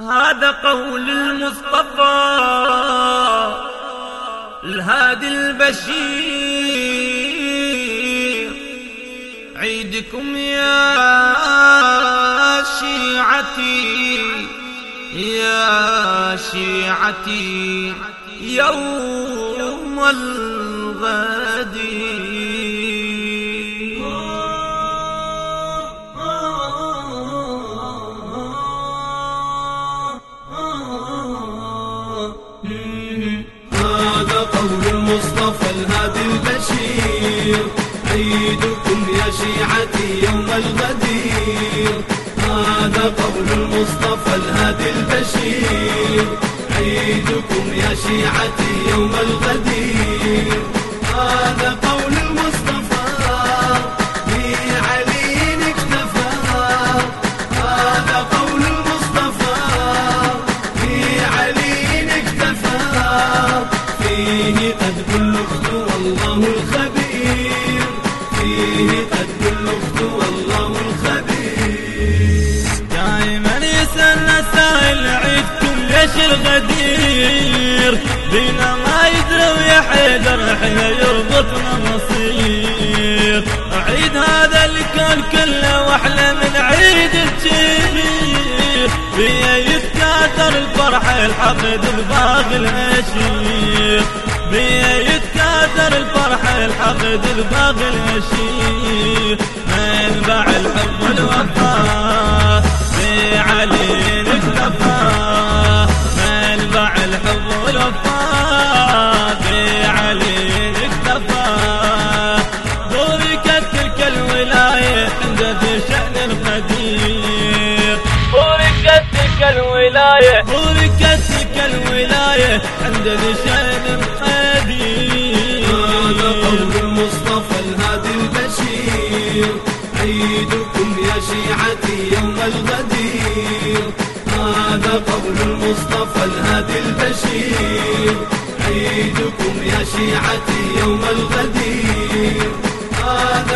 هذا قول المصطفى الهادي البشير. عيدكم يا شيعتي يا شيعتي يوم الغدير عيدكم يا شيعتي يوم الغدير هذا قول المصطفى الهادي البشير. عيدكم يا شيعتي يوم الغدير هذا قول ليش الغدير بينا ما يدري ويا حيدر إحنا يربطنا مصير. عيد هذا الكون كله وأحلى من عيد الكبير بيا يتكاثر الفرح الحقد الباغي الاشير بيا يتكاثر الفرح الحقد الباغي الاشير تلك الولاية. بوركت تلك الولاية عند ذي قدير هذا قول المصطفى الهادي البشير. عيدكم يا شيعتي يوم الغدير. هذا قول المصطفى الهادي البشير. عيدكم يا شيعتي يوم الغدير. هذا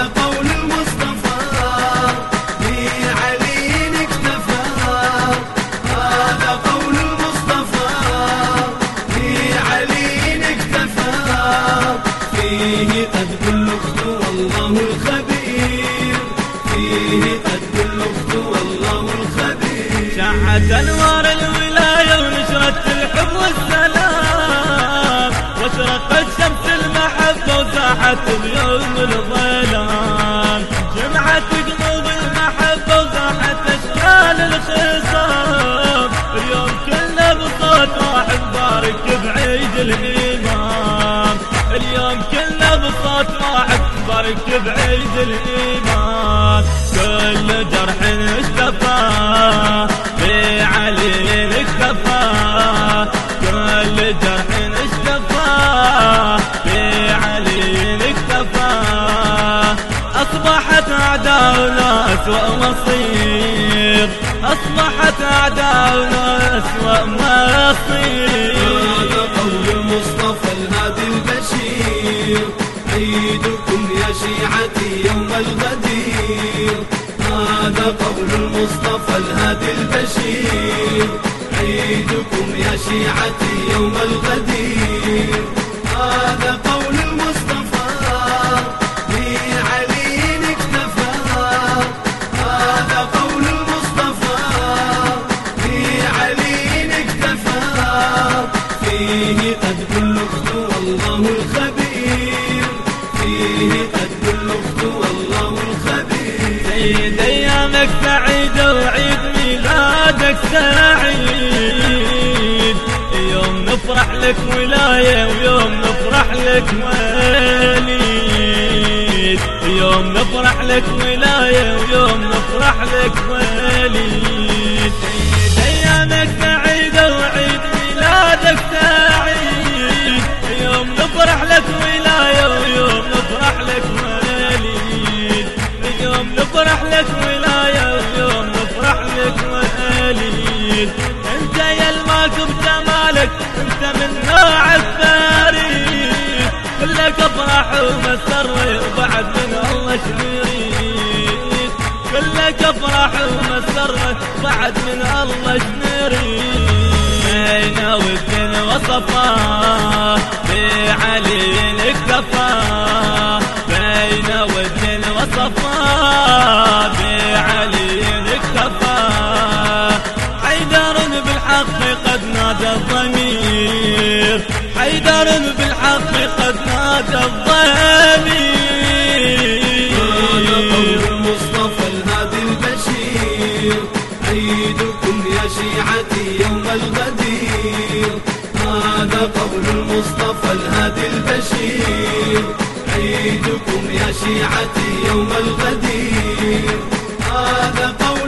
شعت أنوار الولاية ونشرت الحب والسلام. واشرقت شمس المحبة وزاحت بيوم الظلام. جمعت قلوب المحبة وزاحت اشكال الخصام. اليوم كله بصوت واحد بارك بعيد الامام اليوم كله بصوت واحد بارك بعيد الامام مصير أصبحت اعداؤنا اسوأ مصير هذا قول المصطفى الهادي البشير. عيدكم يا شيعتي يوم الغدير. هذا قول المصطفى الهادي البشير. عيدكم يا شيعتي يوم الغدير. هذا قول لك ولاية ويوم نفرح لك وليد. يوم نفرح لك ولاية ويوم نفرح لك وليد. عيد ايامك سعيدة وعيد ميلادك سعيد. يوم نفرح لك ولاية ويوم نفرح لك وليد. يوم نفرح لك ولاية ويوم نفرح لك وليد. افراح ومسر وبعد من الله شريد كلك افراح ومسر بعد من الله شنري بين ود وصفاه بعلي اكتفاه بين ود وصفاه بعلي اكتفاه حيدر بالحق قد نادى الضمير. حيدر قد نادى الضمير شيعتي يوم الغدير. هذا قول المصطفى الهادي البشير عيدكم يا شيعتي يوم الغدير. هذا قول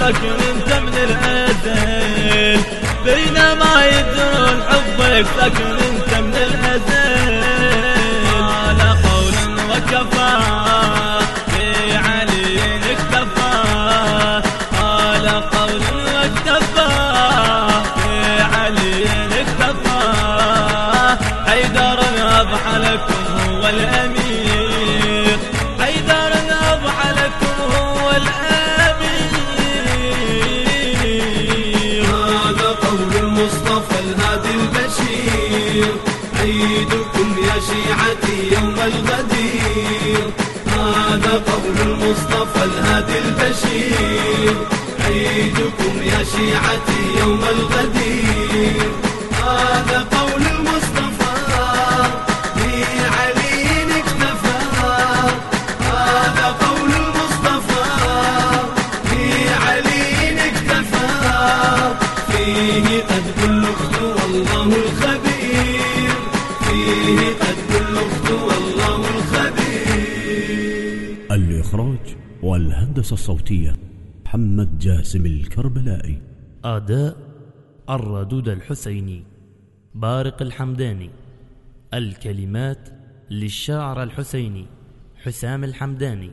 سكن انت من الازل بينما يدرون حبك سكن انت المصطفى الهادي البشير. عيدكم يا شيعتي يوم الغدير. والهندسة الصوتية محمد جاسم الكربلائي. أداء الردود الحسيني بارق الحمداني. الكلمات للشاعر الحسيني حسام الحمداني.